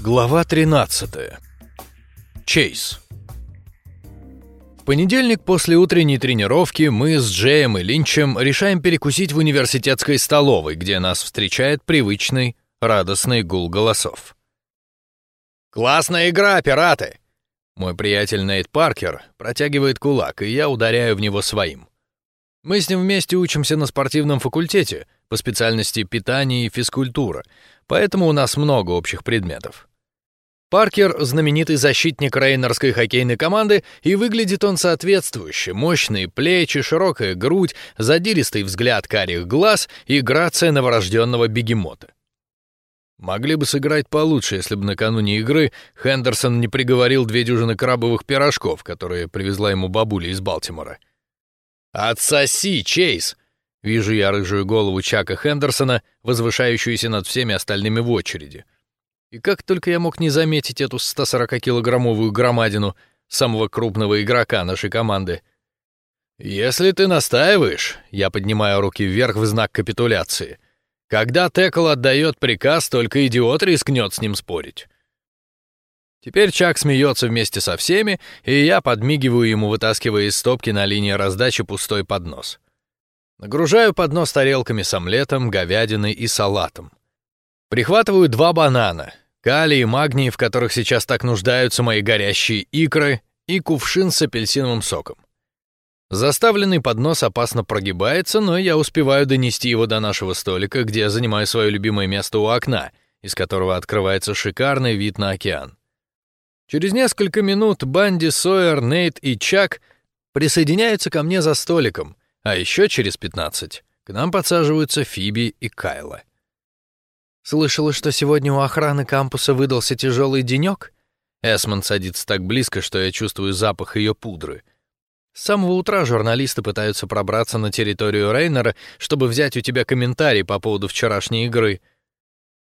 Глава 13. Чейз. Понедельник после утренней тренировки мы с Джеем и Линчем решаем перекусить в университетской столовой, где нас встречает привычный, радостный гул голосов. «Классная игра, пираты!» Мой приятель Нейт Паркер протягивает кулак, и я ударяю в него своим. Мы с ним вместе учимся на спортивном факультете по специальности питание и физкультура, поэтому у нас много общих предметов. Паркер — знаменитый защитник рейнерской хоккейной команды, и выглядит он соответствующе. Мощные плечи, широкая грудь, задиристый взгляд карих глаз и грация новорожденного бегемота. Могли бы сыграть получше, если бы накануне игры Хендерсон не приговорил две дюжины крабовых пирожков, которые привезла ему бабуля из Балтимора. «Отсоси, Чейз!» Вижу я рыжую голову Чака Хендерсона, возвышающуюся над всеми остальными в очереди — и как только я мог не заметить эту 140-килограммовую громадину самого крупного игрока нашей команды. «Если ты настаиваешь», — я поднимаю руки вверх в знак капитуляции, «когда Текл отдает приказ, только идиот рискнет с ним спорить». Теперь Чак смеется вместе со всеми, и я подмигиваю ему, вытаскивая из стопки на линии раздачи пустой поднос. Нагружаю поднос тарелками с омлетом, говядиной и салатом. Прихватываю два банана, калий и магний, в которых сейчас так нуждаются мои горящие икры, и кувшин с апельсиновым соком. Заставленный поднос опасно прогибается, но я успеваю донести его до нашего столика, где я занимаю свое любимое место у окна, из которого открывается шикарный вид на океан. Через несколько минут Банди, Сойер, Нейт и Чак присоединяются ко мне за столиком, а еще через 15 к нам подсаживаются Фиби и Кайла. Слышала, что сегодня у охраны кампуса выдался тяжелый денек. Эсмонд садится так близко, что я чувствую запах ее пудры. С самого утра журналисты пытаются пробраться на территорию Рейнера, чтобы взять у тебя комментарий по поводу вчерашней игры.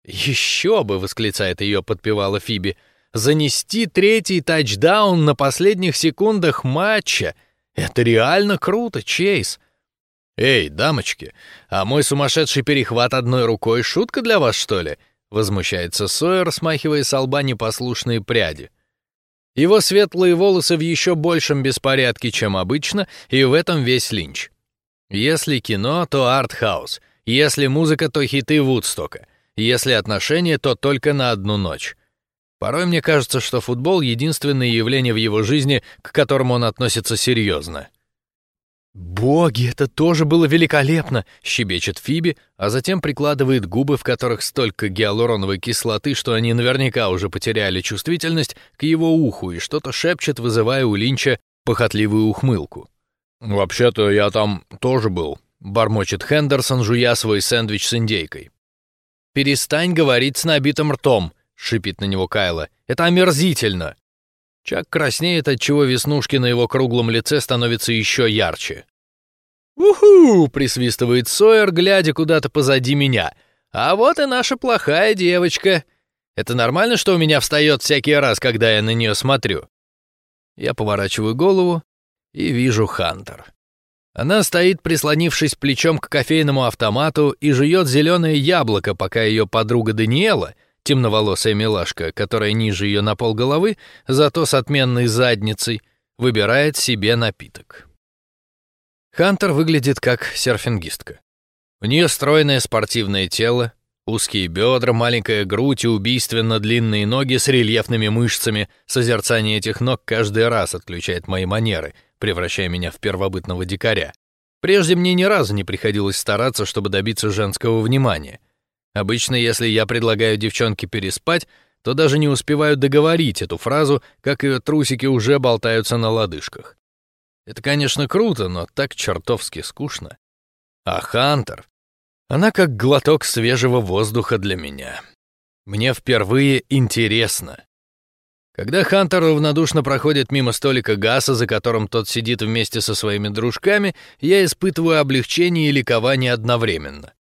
«Еще бы!» — восклицает ее подпевала Фиби. «Занести третий тачдаун на последних секундах матча! Это реально круто, Чейз!» «Эй, дамочки, а мой сумасшедший перехват одной рукой — шутка для вас, что ли?» — возмущается Сойер, смахивая с лба непослушные пряди. Его светлые волосы в еще большем беспорядке, чем обычно, и в этом весь Линч. Если кино, то артхаус, если музыка, то хиты Вудстока, если отношения, то только на одну ночь. Порой мне кажется, что футбол — единственное явление в его жизни, к которому он относится серьезно. «Боги, это тоже было великолепно!» — щебечет Фиби, а затем прикладывает губы, в которых столько гиалуроновой кислоты, что они наверняка уже потеряли чувствительность, к его уху и что-то шепчет, вызывая у Линча похотливую ухмылку. «Вообще-то я там тоже был», — бормочет Хендерсон, жуя свой сэндвич с индейкой. «Перестань говорить с набитым ртом», — шипит на него Кайла. «Это омерзительно!» Чак краснеет, отчего веснушки на его круглом лице становятся еще ярче. «Уху!» — присвистывает Сойер, глядя куда-то позади меня. «А вот и наша плохая девочка. Это нормально, что у меня встает всякий раз, когда я на нее смотрю?» Я поворачиваю голову и вижу Хантер. Она стоит, прислонившись плечом к кофейному автомату и жует зеленое яблоко, пока ее подруга Даниэла — темноволосая милашка, которая ниже ее на пол головы, зато с отменной задницей, выбирает себе напиток. Хантер выглядит как серфингистка. У нее стройное спортивное тело, узкие бедра, маленькая грудь и убийственно длинные ноги с рельефными мышцами. Созерцание этих ног каждый раз отключает мои манеры, превращая меня в первобытного дикаря. Прежде мне ни разу не приходилось стараться, чтобы добиться женского внимания — Обычно, если я предлагаю девчонке переспать, то даже не успеваю договорить эту фразу, как ее трусики уже болтаются на лодыжках. Это, конечно, круто, но так чертовски скучно. А Хантер, она как глоток свежего воздуха для меня. Мне впервые интересно. Когда Хантер равнодушно проходит мимо столика Гаса, за которым тот сидит вместе со своими дружками, я испытываю облегчение и ликование одновременно.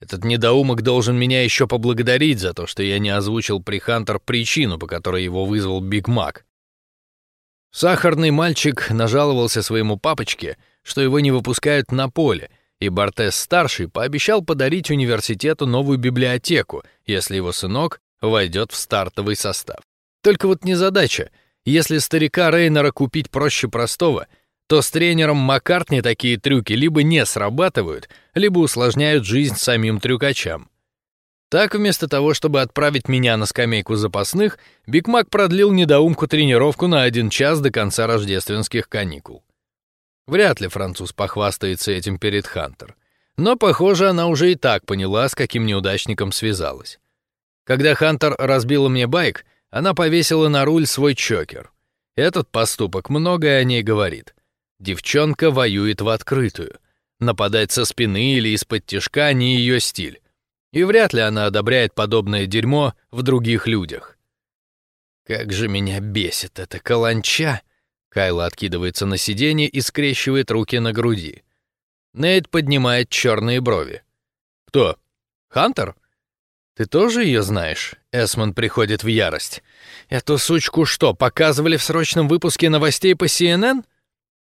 Этот недоумок должен меня еще поблагодарить за то, что я не озвучил при Хантер причину, по которой его вызвал Биг Мак. Сахарный мальчик нажаловался своему папочке, что его не выпускают на поле, и Бартес-старший пообещал подарить университету новую библиотеку, если его сынок войдет в стартовый состав. Только вот незадача. Если старика Рейнера купить проще простого, то с тренером Маккартни такие трюки либо не срабатывают, либо усложняют жизнь самим трюкачам. Так, вместо того, чтобы отправить меня на скамейку запасных, Биг Мак продлил недоумку тренировку на один час до конца рождественских каникул. Вряд ли француз похвастается этим перед Хантер. Но, похоже, она уже и так поняла, с каким неудачником связалась. Когда Хантер разбила мне байк, она повесила на руль свой чокер. Этот поступок многое о ней говорит. Девчонка воюет в открытую. Нападать со спины или из-под тишка не ее стиль. И вряд ли она одобряет подобное дерьмо в других людях. Как же меня бесит эта каланча! Кайла откидывается на сиденье и скрещивает руки на груди. Нейт поднимает черные брови. Кто? Хантер? Ты тоже ее знаешь? Эсмон приходит в ярость. Эту сучку что, показывали в срочном выпуске новостей по CNN?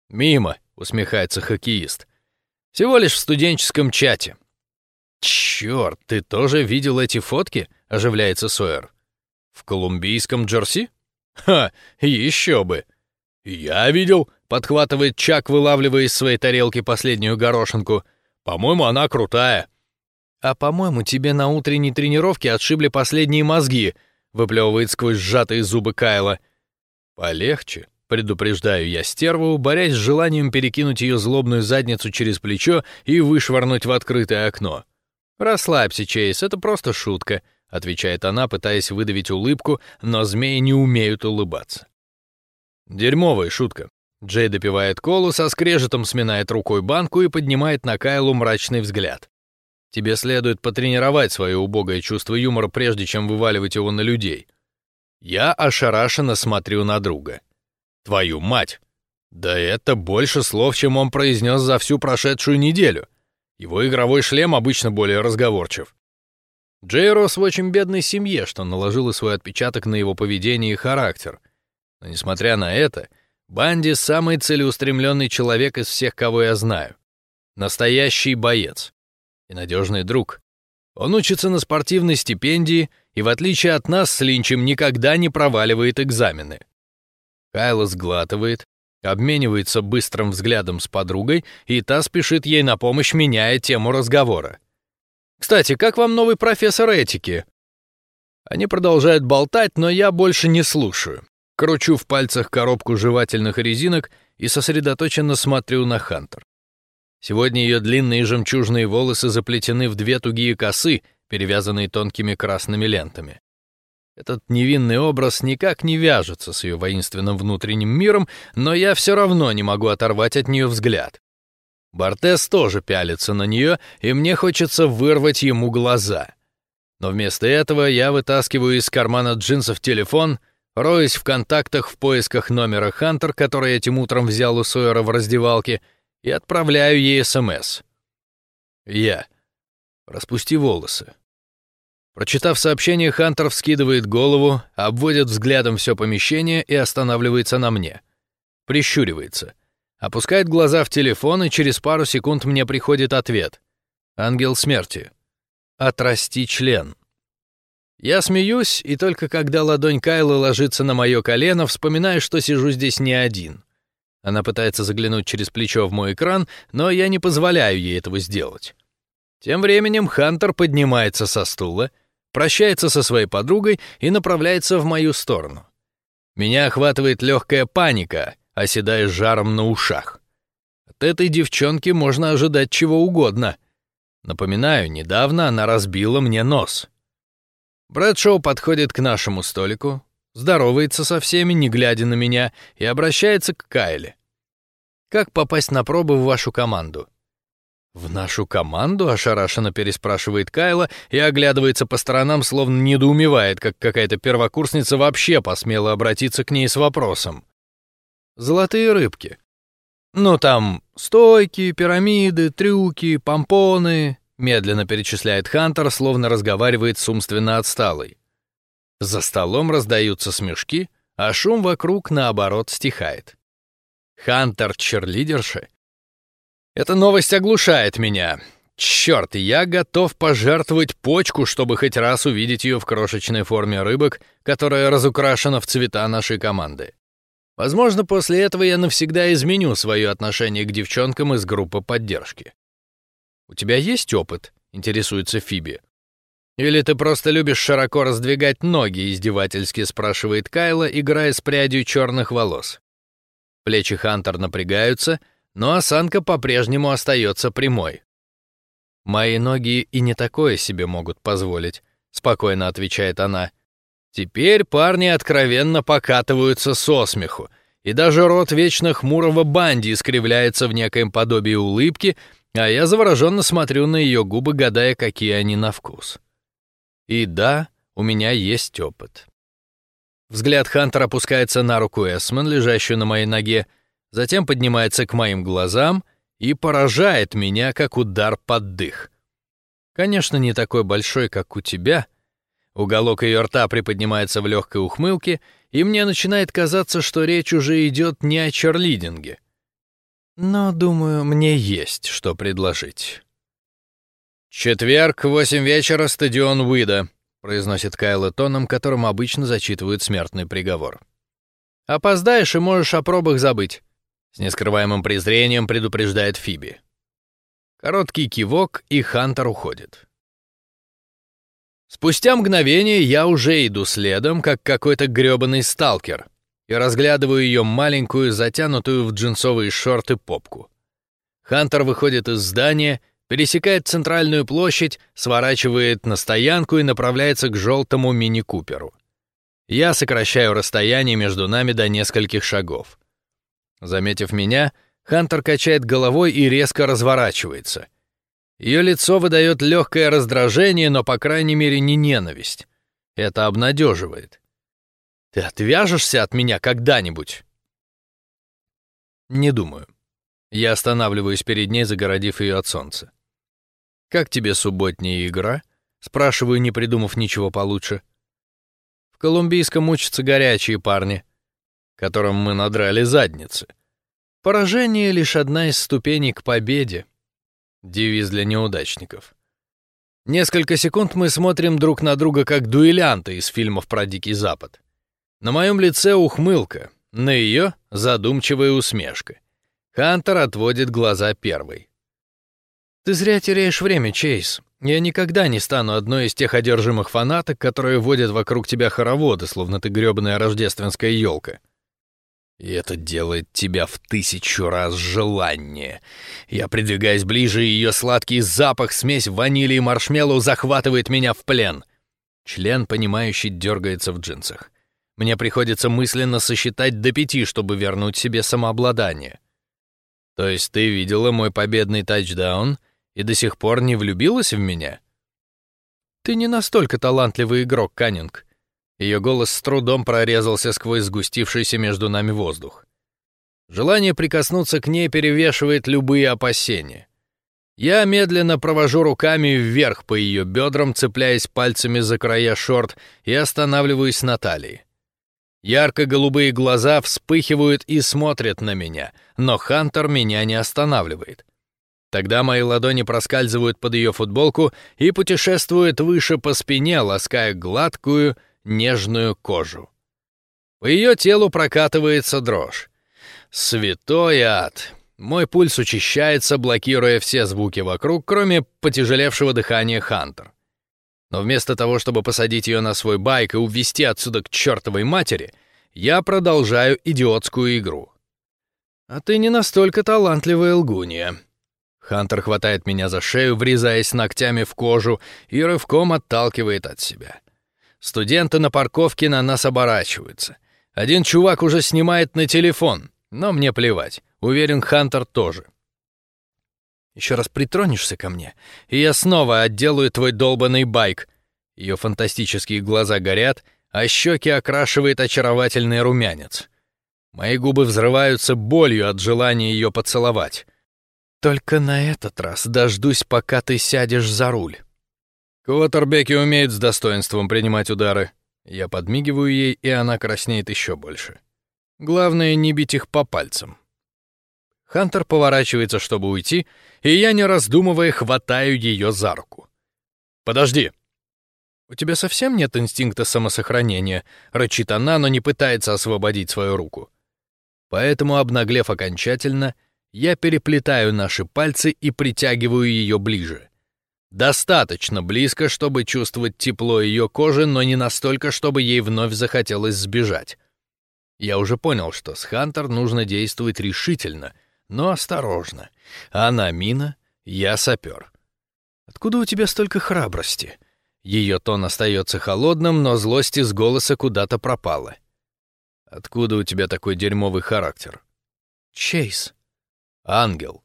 Мимо, усмехается хоккеист. Всего лишь в студенческом чате. Черт, ты тоже видел эти фотки? Оживляется Сойер. В колумбийском Джерси? Ха, еще бы. Я видел, подхватывает Чак, вылавливая из своей тарелки последнюю горошинку. По-моему, она крутая. А по-моему, тебе на утренней тренировке отшибли последние мозги, выплевывает сквозь сжатые зубы Кайла. Полегче, предупреждаю я стерву, борясь с желанием перекинуть ее злобную задницу через плечо и вышвырнуть в открытое окно. Расслабься, Чейз, это просто шутка, отвечает она, пытаясь выдавить улыбку, но змеи не умеют улыбаться. Дерьмовая шутка. Джей допивает колу, со скрежетом сминает рукой банку и поднимает на Кайлу мрачный взгляд. Тебе следует потренировать свое убогое чувство юмора, прежде чем вываливать его на людей. Я ошарашенно смотрю на друга. Твою мать! Да это больше слов, чем он произнес за всю прошедшую неделю. Его игровой шлем обычно более разговорчив. Джей рос в очень бедной семье, что наложило свой отпечаток на его поведение и характер — но несмотря на это, Банди — самый целеустремленный человек из всех, кого я знаю. Настоящий боец и надежный друг. Он учится на спортивной стипендии и, в отличие от нас с Линчем, никогда не проваливает экзамены. Кайло сглатывает, обменивается быстрым взглядом с подругой, и та спешит ей на помощь, меняя тему разговора. «Кстати, как вам новый профессор этики?» Они продолжают болтать, но я больше не слушаю. Кручу в пальцах коробку жевательных резинок и сосредоточенно смотрю на Хантер. Сегодня ее длинные жемчужные волосы заплетены в две тугие косы, перевязанные тонкими красными лентами. Этот невинный образ никак не вяжется с ее воинственным внутренним миром, но я все равно не могу оторвать от нее взгляд. Бартес тоже пялится на нее, и мне хочется вырвать ему глаза. Но вместо этого я вытаскиваю из кармана джинсов телефон — роюсь в контактах в поисках номера Хантер, который этим утром взял у Сойера в раздевалке, и отправляю ей СМС. Я. Распусти волосы. Прочитав сообщение, Хантер вскидывает голову, обводит взглядом все помещение и останавливается на мне. Прищуривается. Опускает глаза в телефон, и через пару секунд мне приходит ответ. «Ангел смерти. Отрасти член». Я смеюсь, и только когда ладонь Кайлы ложится на мое колено, вспоминаю, что сижу здесь не один. Она пытается заглянуть через плечо в мой экран, но я не позволяю ей этого сделать. Тем временем Хантер поднимается со стула, прощается со своей подругой и направляется в мою сторону. Меня охватывает легкая паника, оседая жаром на ушах. От этой девчонки можно ожидать чего угодно. Напоминаю, недавно она разбила мне нос. Брэдшоу подходит к нашему столику, здоровается со всеми, не глядя на меня, и обращается к Кайле. «Как попасть на пробы в вашу команду?» «В нашу команду?» — ошарашенно переспрашивает Кайла и оглядывается по сторонам, словно недоумевает, как какая-то первокурсница вообще посмела обратиться к ней с вопросом. «Золотые рыбки». «Ну там стойки, пирамиды, трюки, помпоны, Медленно перечисляет Хантер, словно разговаривает с умственно отсталой. За столом раздаются смешки, а шум вокруг, наоборот, стихает. Хантер черлидерши? Эта новость оглушает меня. Черт, я готов пожертвовать почку, чтобы хоть раз увидеть ее в крошечной форме рыбок, которая разукрашена в цвета нашей команды. Возможно, после этого я навсегда изменю свое отношение к девчонкам из группы поддержки. «У тебя есть опыт?» — интересуется Фиби. «Или ты просто любишь широко раздвигать ноги?» — издевательски спрашивает Кайла, играя с прядью черных волос. Плечи Хантер напрягаются, но осанка по-прежнему остается прямой. «Мои ноги и не такое себе могут позволить», — спокойно отвечает она. Теперь парни откровенно покатываются со смеху, и даже рот вечно хмурого Банди искривляется в некоем подобии улыбки, а я завороженно смотрю на ее губы, гадая, какие они на вкус. И да, у меня есть опыт. Взгляд Хантера опускается на руку Эсман, лежащую на моей ноге, затем поднимается к моим глазам — и поражает меня, как удар под дых. Конечно, не такой большой, как у тебя. Уголок ее рта приподнимается в легкой ухмылке, и мне начинает казаться, что речь уже идет не о черлидинге. Но, думаю, мне есть что предложить. «Четверг, восемь вечера, стадион Уида», — произносит Кайла тоном, которым обычно зачитывают смертный приговор. «Опоздаешь и можешь о пробах забыть. С нескрываемым презрением предупреждает Фиби. Короткий кивок, и Хантер уходит. Спустя мгновение я уже иду следом, как какой-то грёбаный сталкер, и разглядываю ее маленькую, затянутую в джинсовые шорты попку. Хантер выходит из здания, пересекает центральную площадь, сворачивает на стоянку и направляется к желтому мини-куперу. Я сокращаю расстояние между нами до нескольких шагов. Заметив меня, Хантер качает головой и резко разворачивается. Ее лицо выдает легкое раздражение, но, по крайней мере, не ненависть. Это обнадеживает. «Ты отвяжешься от меня когда-нибудь?» «Не думаю». Я останавливаюсь перед ней, загородив ее от солнца. «Как тебе субботняя игра?» Спрашиваю, не придумав ничего получше. В колумбийском учатся горячие парни которым мы надрали задницы. Поражение — лишь одна из ступеней к победе. Девиз для неудачников. Несколько секунд мы смотрим друг на друга как дуэлянты из фильмов про Дикий Запад. На моем лице ухмылка, на ее задумчивая усмешка. Хантер отводит глаза первой. «Ты зря теряешь время, Чейз. Я никогда не стану одной из тех одержимых фанаток, которые водят вокруг тебя хороводы, словно ты грёбаная рождественская елка. И это делает тебя в тысячу раз желаннее. Я придвигаюсь ближе, и ее сладкий запах, смесь ванили и маршмеллоу захватывает меня в плен. Член, понимающий, дергается в джинсах. Мне приходится мысленно сосчитать до пяти, чтобы вернуть себе самообладание. То есть ты видела мой победный тачдаун и до сих пор не влюбилась в меня? Ты не настолько талантливый игрок, Каннинг. Ее голос с трудом прорезался сквозь сгустившийся между нами воздух. Желание прикоснуться к ней перевешивает любые опасения. Я медленно провожу руками вверх по ее бедрам, цепляясь пальцами за края шорт и останавливаюсь на талии. Ярко-голубые глаза вспыхивают и смотрят на меня, но Хантер меня не останавливает. Тогда мои ладони проскальзывают под ее футболку и путешествуют выше по спине, лаская гладкую, нежную кожу. По ее телу прокатывается дрожь. Святой ад! Мой пульс учащается, блокируя все звуки вокруг, кроме потяжелевшего дыхания Хантер. Но вместо того, чтобы посадить ее на свой байк и увезти отсюда к чертовой матери, я продолжаю идиотскую игру. «А ты не настолько талантливая лгунья». Хантер хватает меня за шею, врезаясь ногтями в кожу, и рывком отталкивает от себя. Студенты на парковке на нас оборачиваются. Один чувак уже снимает на телефон, но мне плевать. Уверен, Хантер тоже. Еще раз притронешься ко мне, и я снова отделаю твой долбанный байк. Ее фантастические глаза горят, а щеки окрашивает очаровательный румянец. Мои губы взрываются болью от желания ее поцеловать. Только на этот раз дождусь, пока ты сядешь за руль. Квотербеки умеют с достоинством принимать удары. Я подмигиваю ей, и она краснеет еще больше. Главное, не бить их по пальцам. Хантер поворачивается, чтобы уйти, и я, не раздумывая, хватаю ее за руку. «Подожди!» «У тебя совсем нет инстинкта самосохранения», — рычит она, но не пытается освободить свою руку. Поэтому, обнаглев окончательно, я переплетаю наши пальцы и притягиваю ее ближе. Достаточно близко, чтобы чувствовать тепло ее кожи, но не настолько, чтобы ей вновь захотелось сбежать. Я уже понял, что с Хантер нужно действовать решительно, но осторожно. Она мина, я сапер. Откуда у тебя столько храбрости? Ее тон остается холодным, но злость из голоса куда-то пропала. Откуда у тебя такой дерьмовый характер? Чейз. Ангел.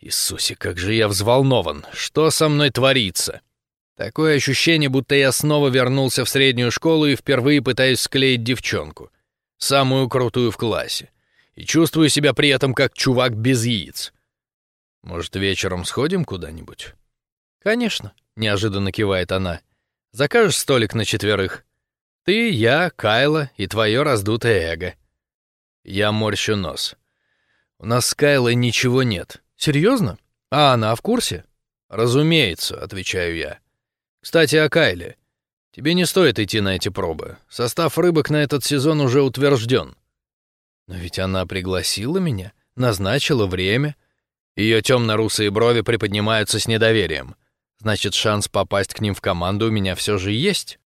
Иисусе, как же я взволнован. Что со мной творится? Такое ощущение, будто я снова вернулся в среднюю школу и впервые пытаюсь склеить девчонку. Самую крутую в классе. И чувствую себя при этом как чувак без яиц. Может, вечером сходим куда-нибудь? Конечно, неожиданно кивает она. Закажешь столик на четверых? Ты, я, Кайла и твое раздутое эго. Я морщу нос. У нас с Кайлой ничего нет. Серьезно? А она в курсе? Разумеется, отвечаю я. Кстати, о Кайле. Тебе не стоит идти на эти пробы. Состав рыбок на этот сезон уже утвержден. Но ведь она пригласила меня, назначила время. Ее темно-русые брови приподнимаются с недоверием. Значит, шанс попасть к ним в команду у меня все же есть?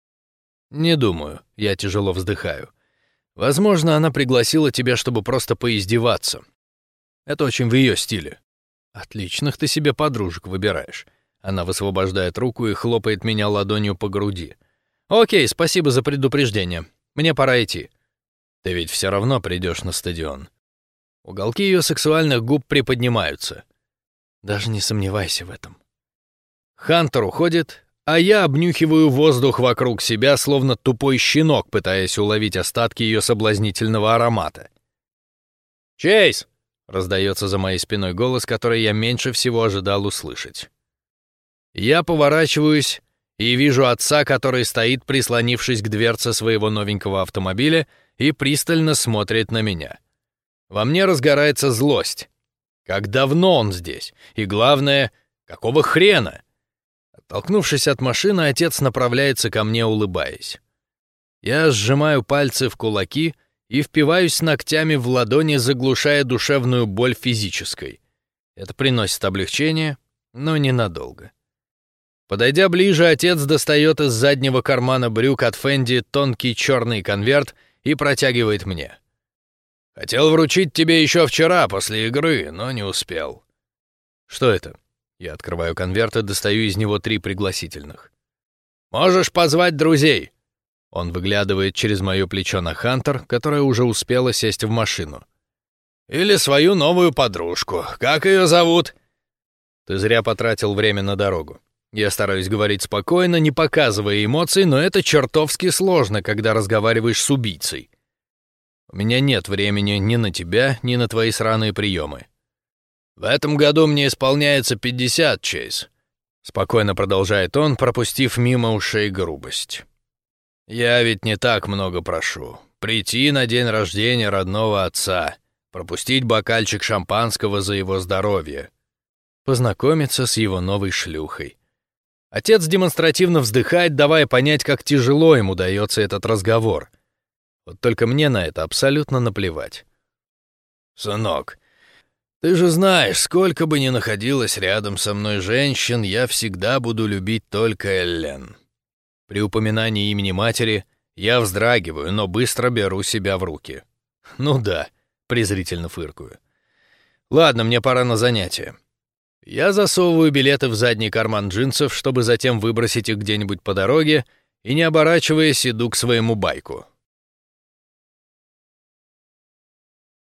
Не думаю. Я тяжело вздыхаю. Возможно, она пригласила тебя, чтобы просто поиздеваться. Это очень в ее стиле. Отличных ты себе подружек выбираешь. Она высвобождает руку и хлопает меня ладонью по груди. Окей, спасибо за предупреждение. Мне пора идти. Ты ведь все равно придешь на стадион. Уголки ее сексуальных губ приподнимаются. Даже не сомневайся в этом. Хантер уходит, а я обнюхиваю воздух вокруг себя, словно тупой щенок, пытаясь уловить остатки ее соблазнительного аромата. «Чейз!» Раздается за моей спиной голос, который я меньше всего ожидал услышать. Я поворачиваюсь и вижу отца, который стоит, прислонившись к дверце своего новенького автомобиля и пристально смотрит на меня. Во мне разгорается злость. Как давно он здесь? И главное, какого хрена? Оттолкнувшись от машины, отец направляется ко мне, улыбаясь. Я сжимаю пальцы в кулаки — и впиваюсь ногтями в ладони, заглушая душевную боль физической. Это приносит облегчение, но ненадолго. Подойдя ближе, отец достает из заднего кармана брюк от Фенди тонкий черный конверт и протягивает мне. «Хотел вручить тебе еще вчера после игры, но не успел». «Что это?» Я открываю конверт и достаю из него три пригласительных. «Можешь позвать друзей. Он выглядывает через мое плечо на Хантер, которая уже успела сесть в машину. «Или свою новую подружку. Как ее зовут?» «Ты зря потратил время на дорогу. Я стараюсь говорить спокойно, не показывая эмоций, но это чертовски сложно, когда разговариваешь с убийцей. У меня нет времени ни на тебя, ни на твои сраные приемы. В этом году мне исполняется 50, Чейз. Спокойно продолжает он, пропустив мимо ушей грубость. Я ведь не так много прошу. Прийти на день рождения родного отца, пропустить бокальчик шампанского за его здоровье, познакомиться с его новой шлюхой. Отец демонстративно вздыхает, давая понять, как тяжело ему дается этот разговор. Вот только мне на это абсолютно наплевать. «Сынок, ты же знаешь, сколько бы ни находилось рядом со мной женщин, я всегда буду любить только Эллен. При упоминании имени матери я вздрагиваю, но быстро беру себя в руки. Ну да, презрительно фыркую. Ладно, мне пора на занятие. Я засовываю билеты в задний карман джинсов, чтобы затем выбросить их где-нибудь по дороге, и, не оборачиваясь, иду к своему байку.